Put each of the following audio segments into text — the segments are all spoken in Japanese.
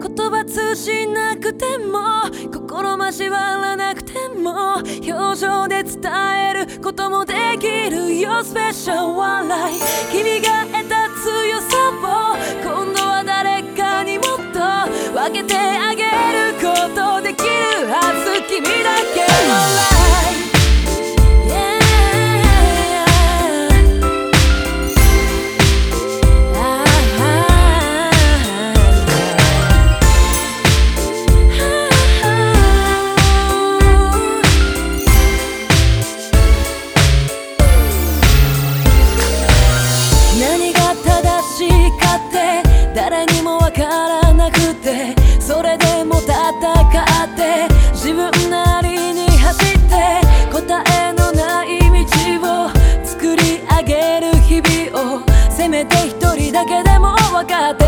言葉通じなくても心交わらなくても表情で伝えることもできるよ。スペシャル笑い君が得た強さを今度は誰かにもっと分けてあげせめて一人だけでも分かっ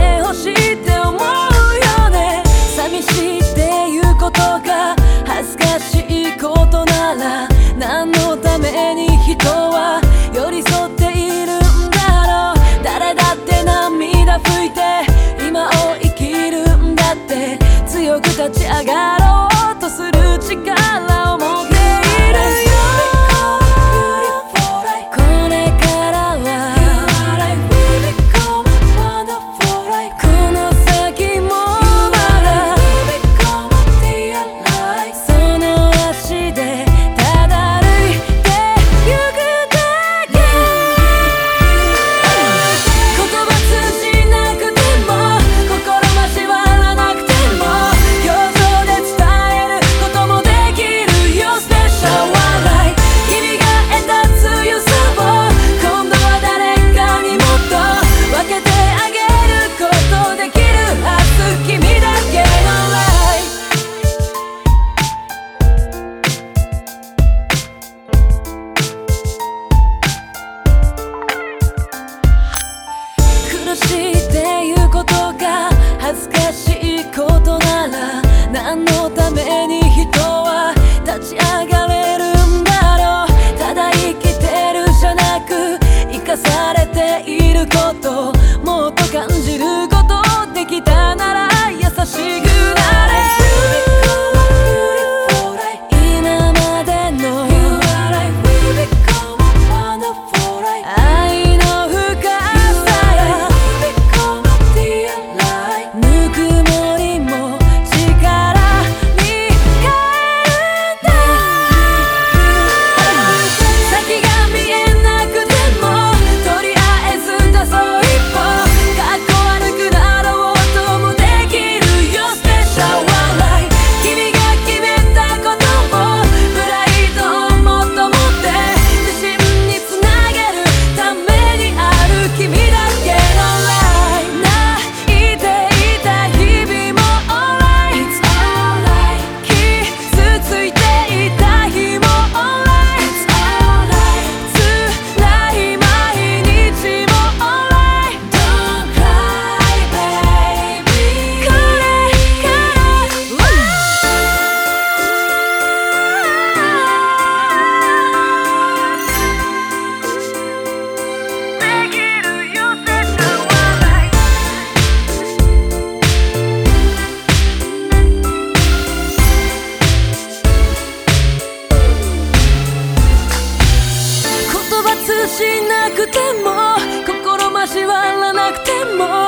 発しなくても心交わらなくても